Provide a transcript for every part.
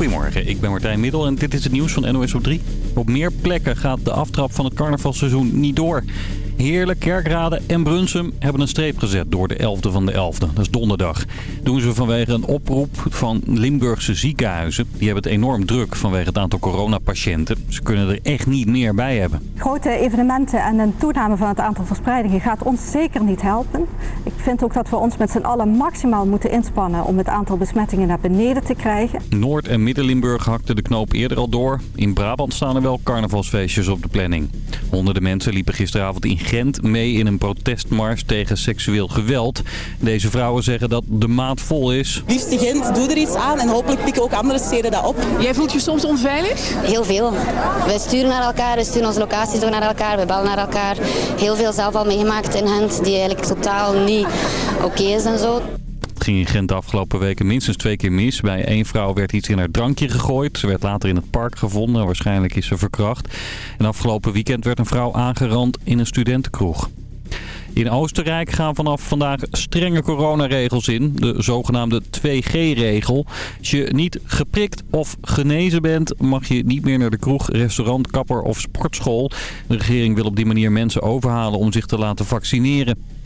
Goedemorgen, ik ben Martijn Middel en dit is het nieuws van NOS op 3. Op meer plekken gaat de aftrap van het carnavalseizoen niet door. Heerlijk, Kerkrade en Brunsum hebben een streep gezet door de 11e van de 11e. Dat is donderdag. Doen ze vanwege een oproep van Limburgse ziekenhuizen. Die hebben het enorm druk vanwege het aantal coronapatiënten. Ze kunnen er echt niet meer bij hebben. Grote evenementen en een toename van het aantal verspreidingen gaat ons zeker niet helpen. Ik vind ook dat we ons met z'n allen maximaal moeten inspannen om het aantal besmettingen naar beneden te krijgen. Noord- en Midden-Limburg hakte de knoop eerder al door. In Brabant staan er wel carnavalsfeestjes op de planning. Honderden mensen liepen gisteravond in Gent mee in een protestmars tegen seksueel geweld. Deze vrouwen zeggen dat de maat vol is. Liefste Gent, doe er iets aan en hopelijk pikken ook andere steden dat op. Jij voelt je soms onveilig? Heel veel. We sturen naar elkaar, we sturen onze locaties door naar elkaar, we bellen naar elkaar. Heel veel zelf al meegemaakt in Gent die eigenlijk totaal niet oké is en zo. Het ging in Gent de afgelopen weken minstens twee keer mis. Bij één vrouw werd iets in haar drankje gegooid. Ze werd later in het park gevonden. Waarschijnlijk is ze verkracht. En afgelopen weekend werd een vrouw aangerand in een studentenkroeg. In Oostenrijk gaan vanaf vandaag strenge coronaregels in. De zogenaamde 2G-regel. Als je niet geprikt of genezen bent, mag je niet meer naar de kroeg, restaurant, kapper of sportschool. De regering wil op die manier mensen overhalen om zich te laten vaccineren.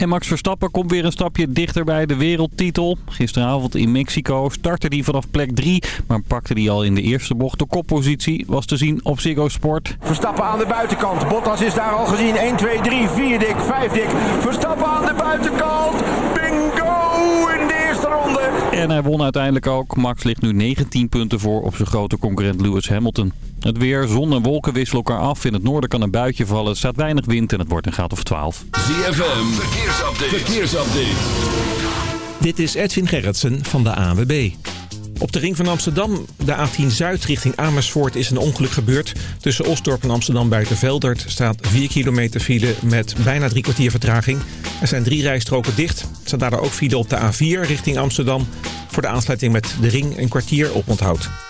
En Max Verstappen komt weer een stapje dichter bij de wereldtitel. Gisteravond in Mexico startte hij vanaf plek 3, maar pakte hij al in de eerste bocht de koppositie. Was te zien op Ziggo Sport. Verstappen aan de buitenkant. Bottas is daar al gezien. 1, 2, 3, 4 dik, 5 dik. Verstappen aan de buitenkant. Bingo in de eerste ronde. En hij won uiteindelijk ook. Max ligt nu 19 punten voor op zijn grote concurrent Lewis Hamilton. Het weer, zon en wolken wisselen elkaar af. In het noorden kan een buitje vallen. Er staat weinig wind en het wordt een graad of 12. ZFM, verkeersupdate. verkeersupdate. Dit is Edwin Gerritsen van de ANWB. Op de ring van Amsterdam, de A10 Zuid richting Amersfoort, is een ongeluk gebeurd. Tussen Osdorp en Amsterdam Buitenveldert staat 4 kilometer file met bijna drie kwartier vertraging. Er zijn drie rijstroken dicht. Er staat daardoor ook file op de A4 richting Amsterdam. Voor de aansluiting met de ring een kwartier op onthoud.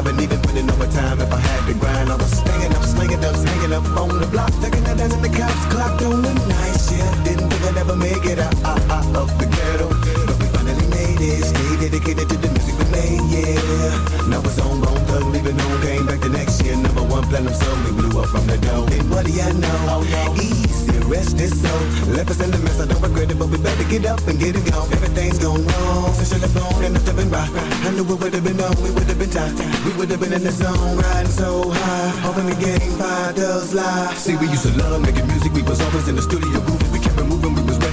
Alive and even put in overtime if I had to grind. I was staying up, slinging up, hanging up on the block, taking that dance in the cops clocked on the night shift. Didn't think I'd ever make it out, out, out of the ghetto, but we finally made it. Stay dedicated to the music we made, yeah. Now it's on, bone thug, leaving home, came back the next year, number one platinum song, we blew up from the dome. And what do you know? Oh, Easy, rest is so. Left us in the mess, I don't regret it, but we better get up and get it gone. Everything's gone wrong, since you've blown and nothing been right. I knew it would have been on, we would have been tight. We would have been in the zone, riding so high. Hoping the game fire does lie. See, we used to love making music, we was always in the studio grooving. We kept it moving, we was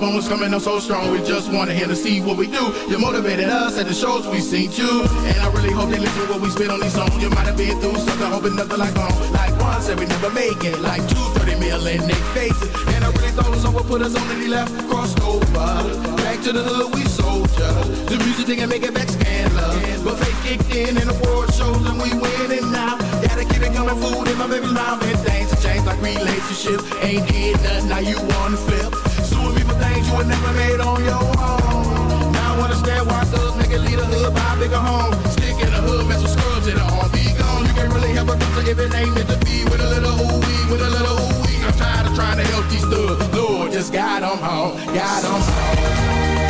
Bones coming up so strong. We just wanted him to see what we do. You motivated us at the shows we seen you. And I really hope they listen to what we spit on these songs. You might have been through something, hoping nothing like home. Like one said we never make it. Like two thirty million 30 mil in they faces. And I really thought someone put us on and he left, crossed over. Back to the hood, we soldier. The music didn't make it back scandalous. But fake kicked in and the world shows and we winning now. Gotta keep it coming, food in my baby's mouth. And things have changed like relationships. Ain't did nothing, now you wanna flip. You would never made on your own. Now I understand why thugs make it lead a hood, buy a bigger home. Stick in the hood, mess with scrubs in the arm. Be gone, you can't really help a doctor if it ain't meant to be. With a little ooh wee, with a little ooh wee. I'm tired of trying to help these thugs. Lord, just guide them home, guide them home.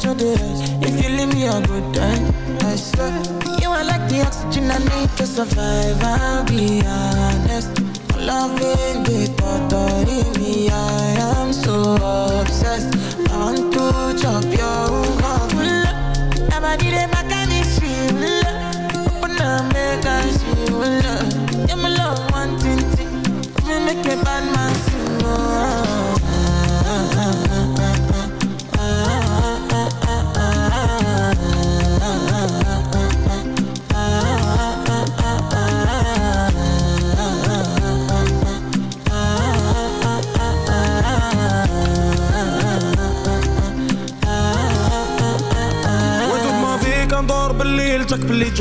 temperature is? If you leave me a good time, I swear. You are like the oxygen I need to survive. I'll be honest. Loving the thought of me, I am so obsessed. I want to chop your heart. Never did it back and it's real. Open up, make us feel love. Yeah, my love, one thing, thing. Me make a bad man sing.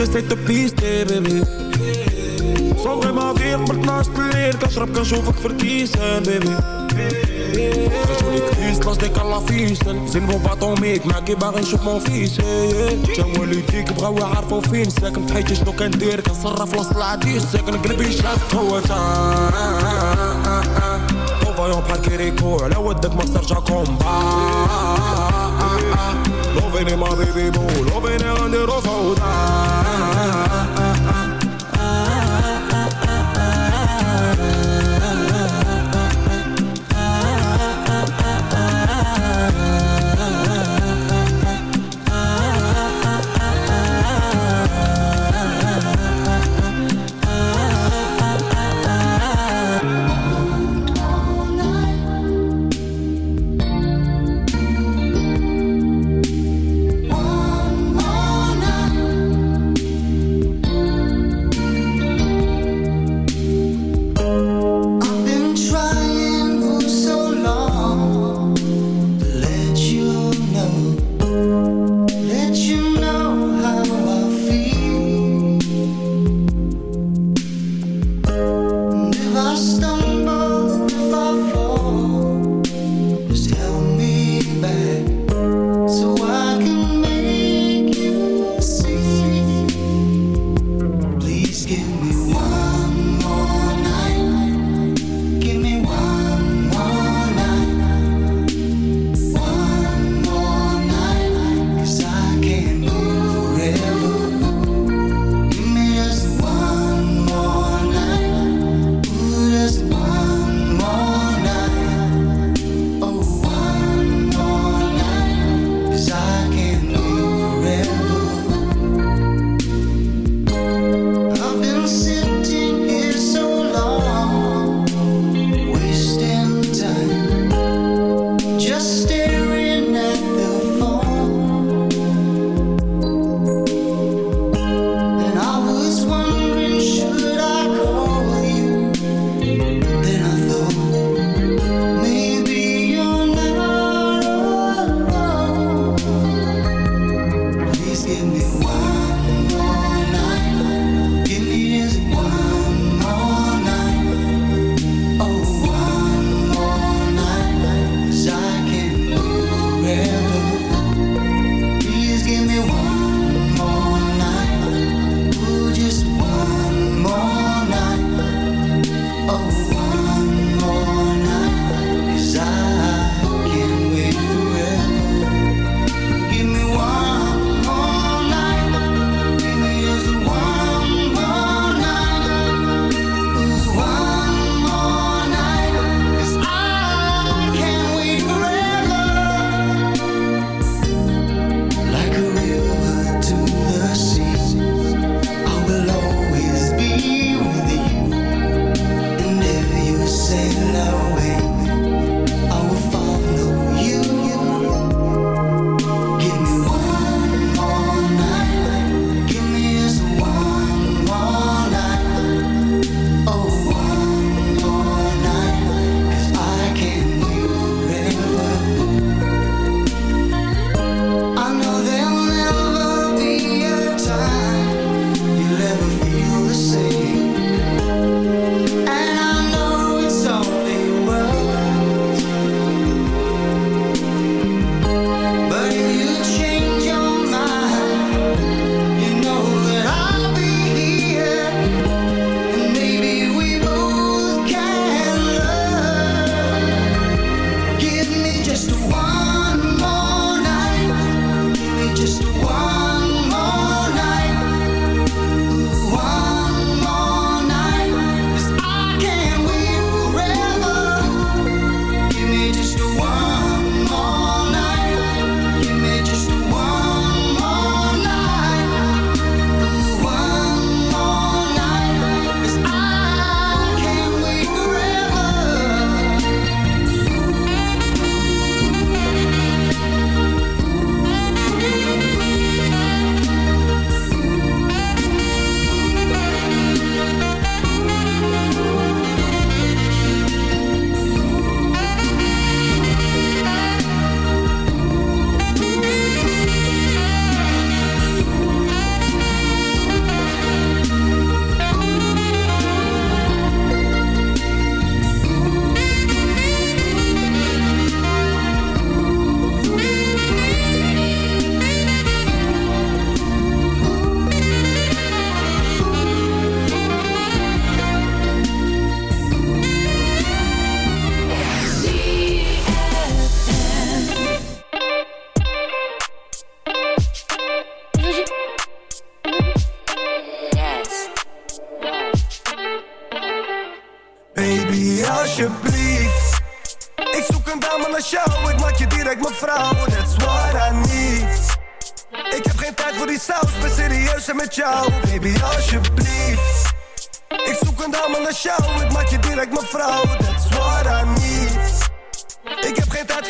جاي تو بيستي بيبي صوغي ماضي قبل 12 الليل كنشرب كنشوفك في الكيسان بيبي خرجولي كريس لاش ديك الله فيسن زين بو باطوميك معاكي باغي نشوف مون فيس تا والديك بغاو يعرفو فين ساكن في حياتي شنو كندير كنصرف وسط العديس ساكن قلبي شاف هو تا فايون بحال كيريكو على ودك ما ترجع كومبا loving in my baby boo, loving de under the road. Direct mijn vrouw. That's what I need. Ik heb geen tijd voor die saus, ben serieus en met jou. Baby, alsjeblieft. Ik zoek een dame naar jou, ik maak je direct mijn vrouw. That's what I need.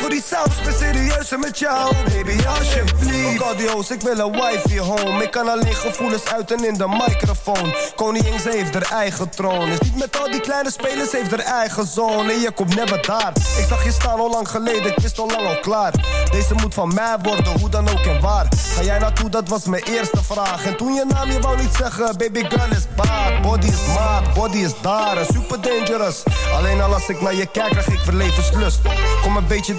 Voor die saus, ben serieus en met jou. Baby, alsjeblieft. Ook audio's, ik wil een wifi home. Ik kan alleen gevoelens uiten in de microfoon. Koningin, ze heeft haar eigen troon. Is niet met al die kleine spelers, heeft haar eigen zone. En je komt never daar. Ik zag je staan al lang geleden, ik wist al lang al klaar. Deze moet van mij worden, hoe dan ook en waar. Ga jij naartoe, dat was mijn eerste vraag. En toen je naam, je wou niet zeggen, baby girl is bad. Body is maat, body is daar, super dangerous. Alleen al als ik naar je kijk, krijg ik verlevenslust. Kom een beetje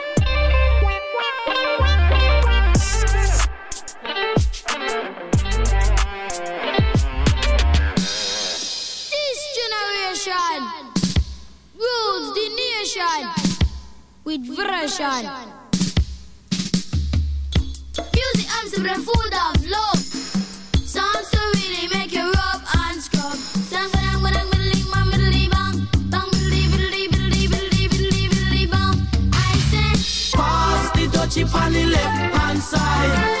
Generation rules the nation with version. Music Amsterdam full of love. Songs to really make you rub and scrub. Sang bang bang. Bang bang. I say, Pass the dutchie on the left hand side.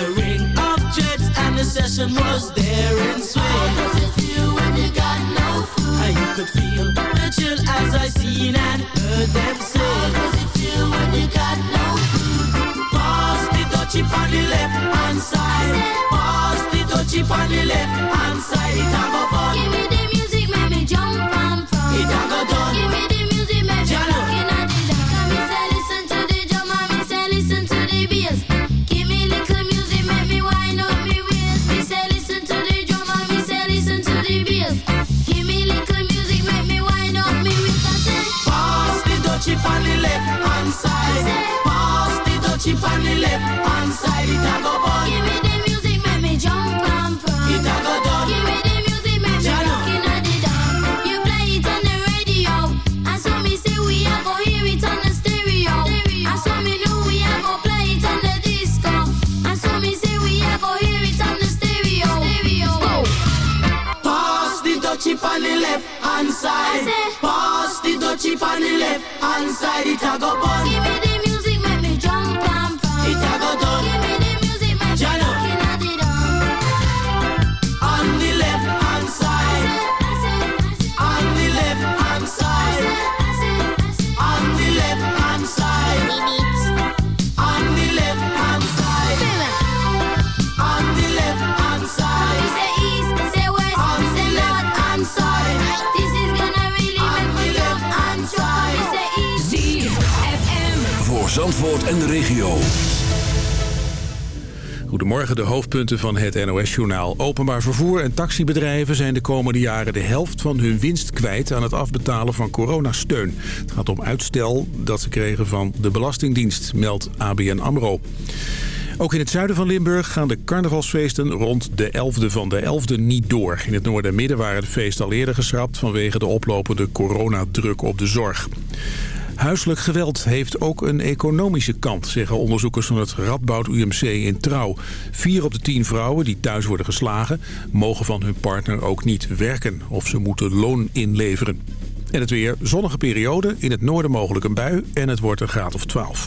a ring of jets and the session was there in How swing. does it feel when you got no food? And you could feel the chill as I seen and heard them How say. does it feel when you got no food? Pass the dutchie on the left hand side. Pass the dutchie on the left hand side. It a go Give me the music, make me jump the left hand side, it a go bun. Give me the music, make me jump and prance. It a go done. Give me the music, make me looking at the dance. You play it on the radio, and so me say we a go hear it on the stereo. And so me know we a go play it on the disco. And so me say we a go hear it on the stereo. Stereo. Pass the dutchie on the left hand side. Pass the dutchie on the left hand side, it a go bun. En de regio. Goedemorgen, de hoofdpunten van het NOS-journaal. Openbaar vervoer en taxibedrijven zijn de komende jaren de helft van hun winst kwijt aan het afbetalen van coronasteun. Het gaat om uitstel dat ze kregen van de Belastingdienst, meldt ABN AMRO. Ook in het zuiden van Limburg gaan de carnavalsfeesten rond de 11e van de 11e niet door. In het noorden en midden waren de feesten al eerder geschrapt vanwege de oplopende coronadruk op de zorg. Huiselijk geweld heeft ook een economische kant, zeggen onderzoekers van het Radboud UMC in Trouw. Vier op de tien vrouwen die thuis worden geslagen, mogen van hun partner ook niet werken of ze moeten loon inleveren. En het weer, zonnige periode, in het noorden mogelijk een bui en het wordt een graad of 12.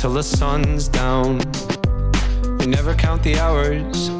until the sun's down. We never count the hours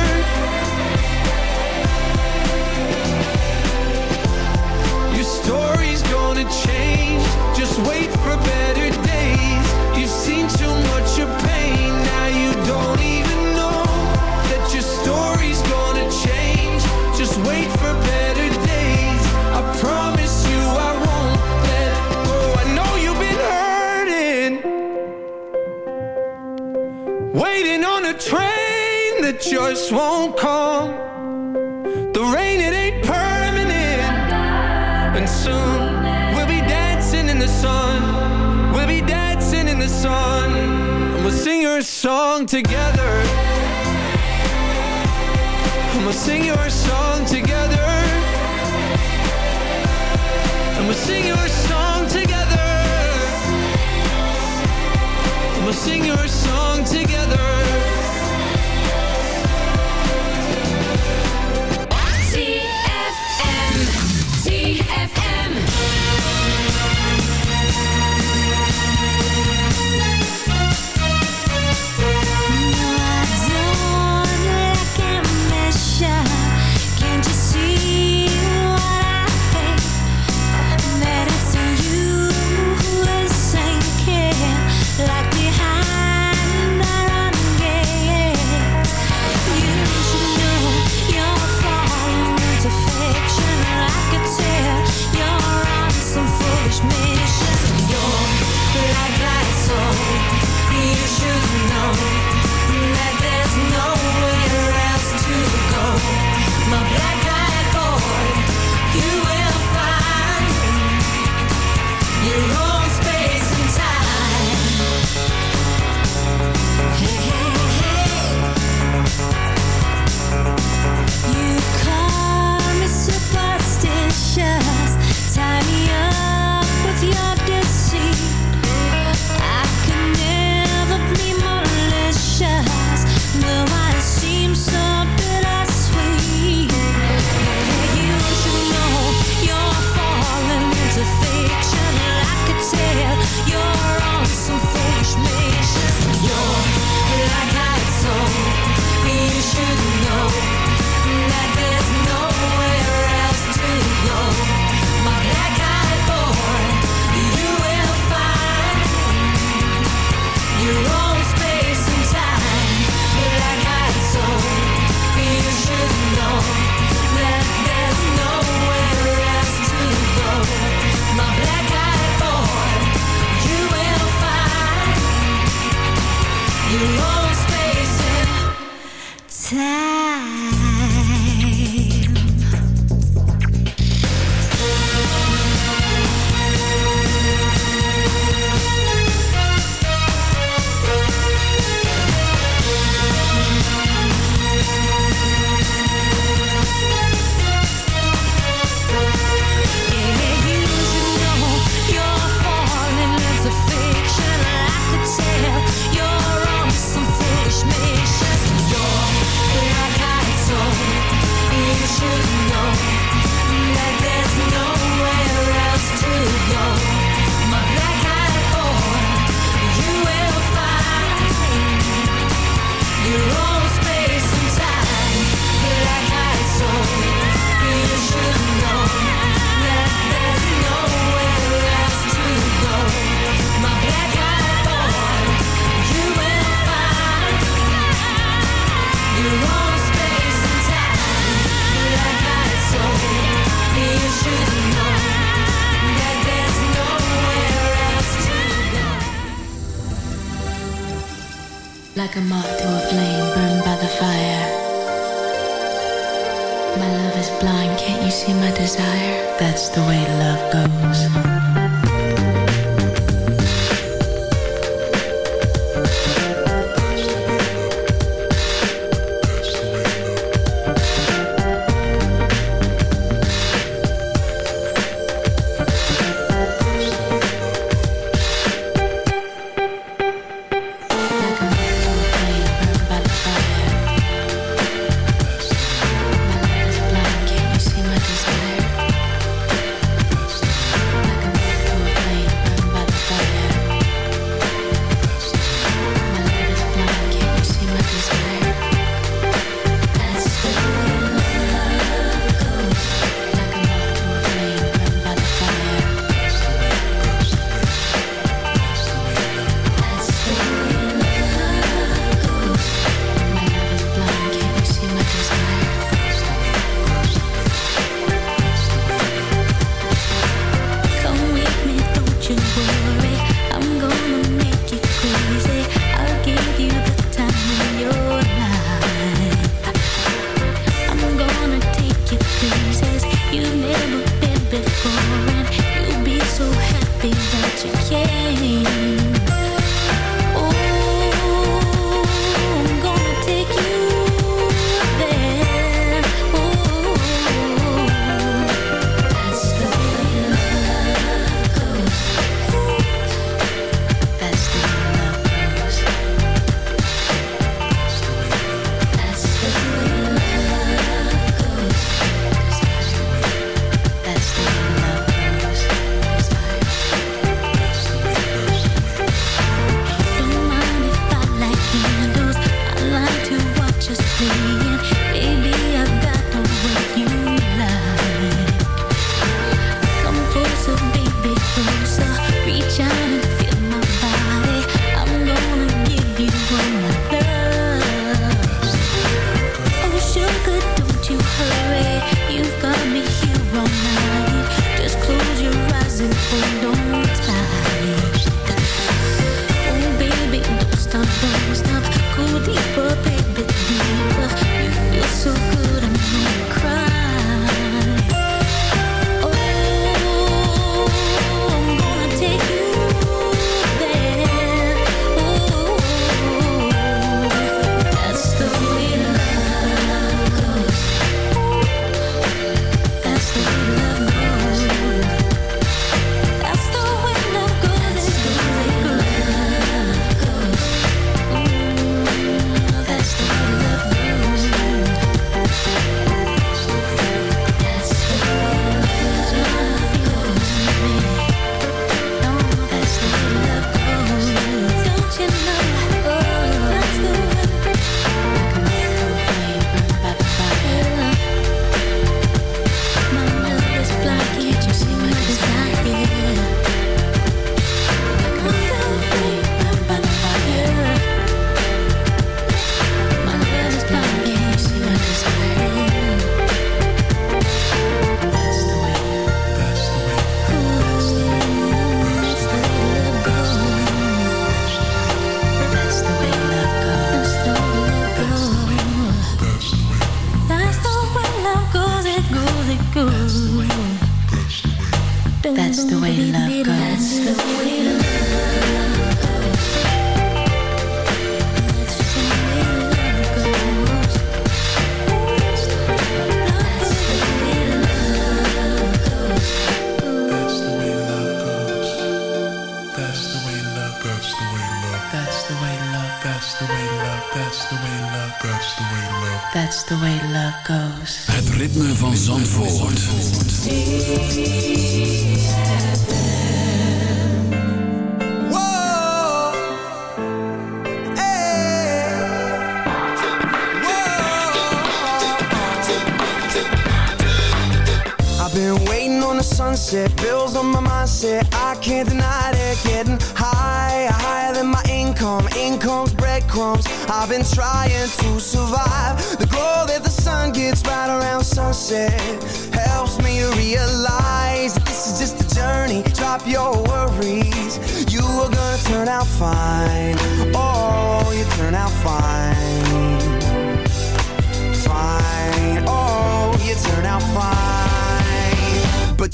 Just wait for better days. You've seen too much of pain. Now you don't even know that your story's gonna change. Just wait for better days. I promise you I won't let go. I know you've been hurting. Waiting on a train that just won't come. Song we'll sing your song together. We'll sing your song together. We'll sing your song together.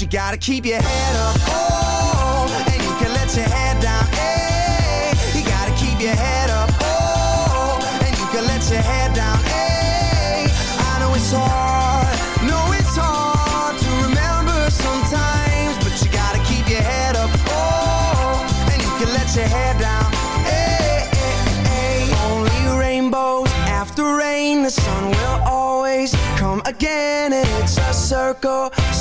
You gotta keep your head up. Oh, and you can let your head down. Hey, you gotta keep your head up. Oh, and you can let your head down. Hey, I know it's hard. It's hard to remember sometimes. But you gotta keep your head up. Oh, and you can let your head down. Only rainbows after rain. The sun will always come again.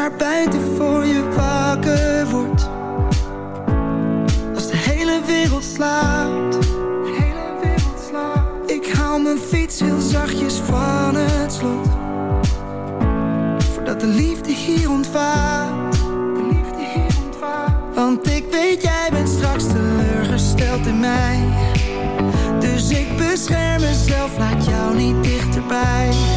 naar buiten voor je wakker wordt. Als de hele wereld slaapt. Hele wereld. Ik haal mijn fiets heel zachtjes van het slot. Voordat de liefde hier ontwaakt. Liefde hier. Want ik weet jij bent straks teleurgesteld in mij. Dus ik bescherm mezelf, laat jou niet dichterbij.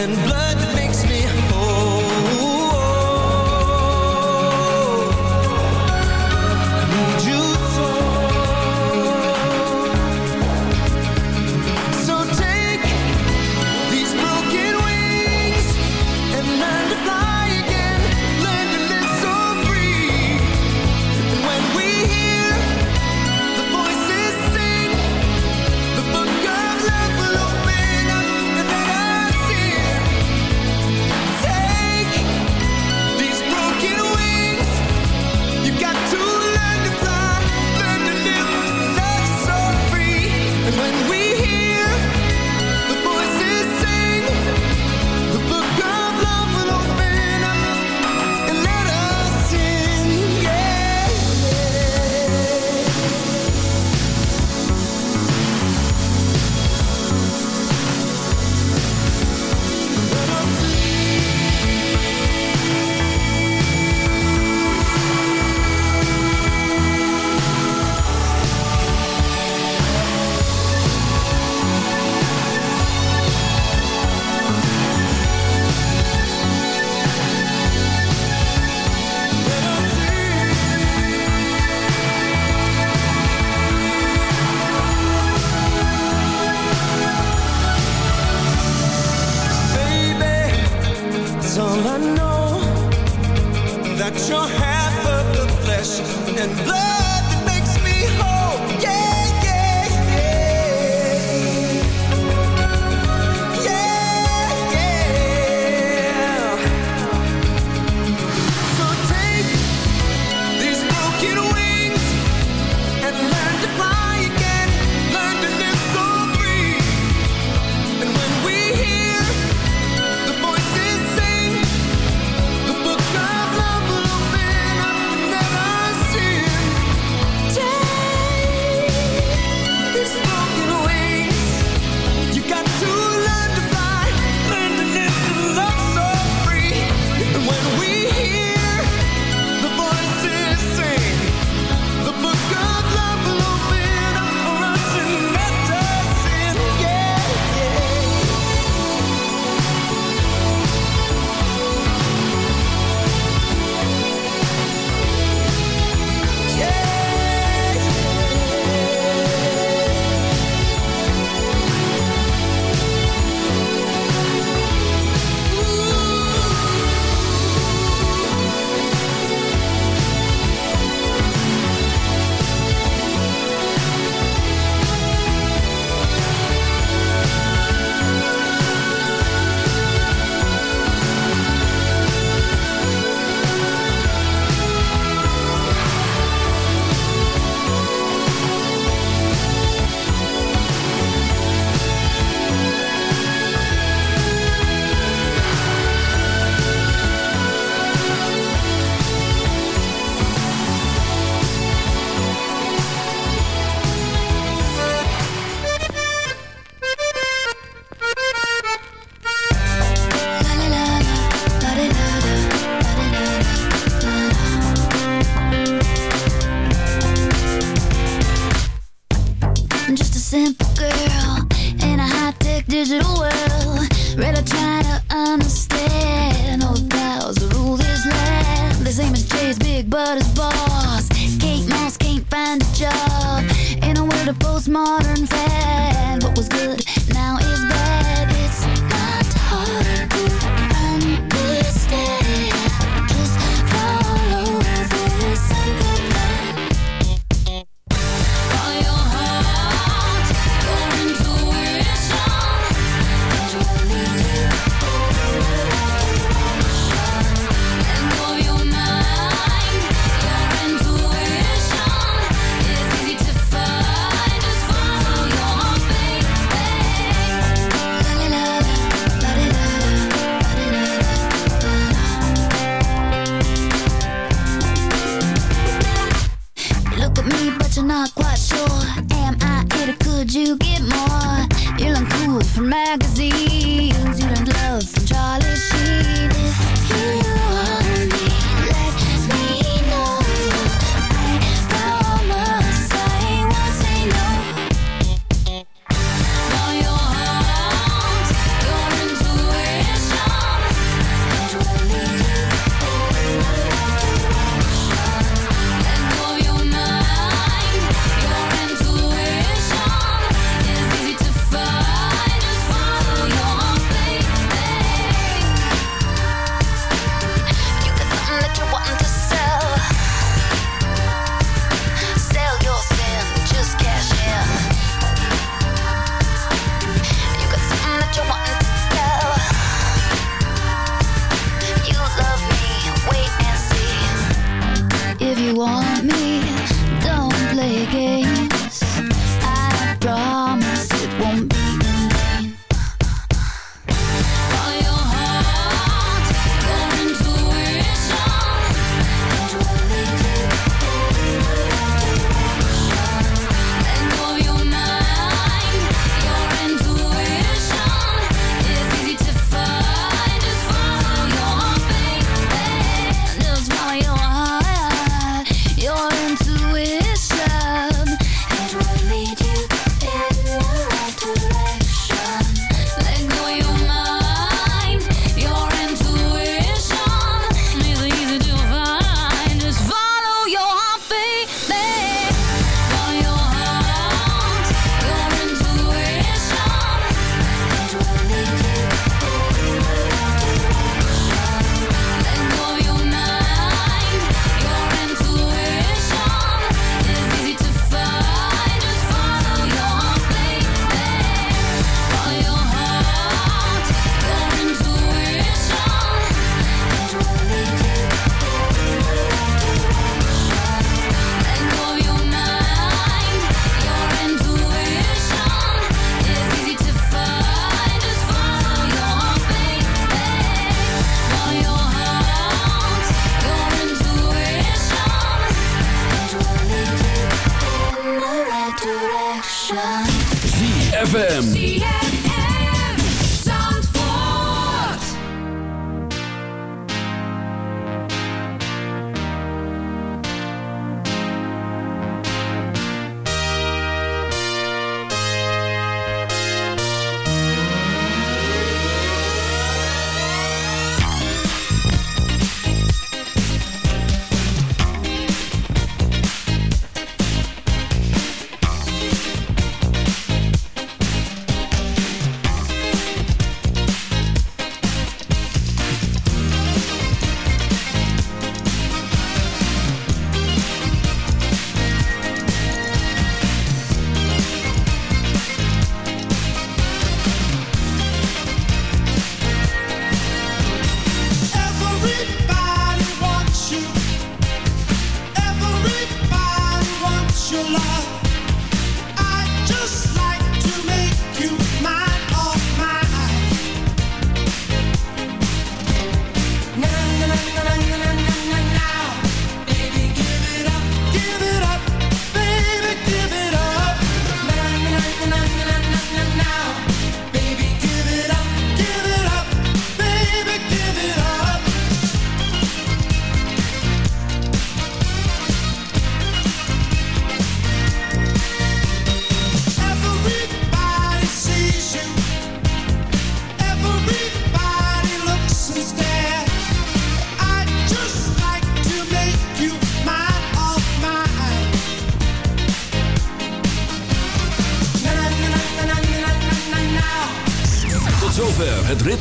and blood. simple girl in a high-tech digital world. Rather try to understand all the powers that rule this land. The same as Jay's big but his boss. Kate Moss can't find a job in a world of postmodern fad. What was good magazine.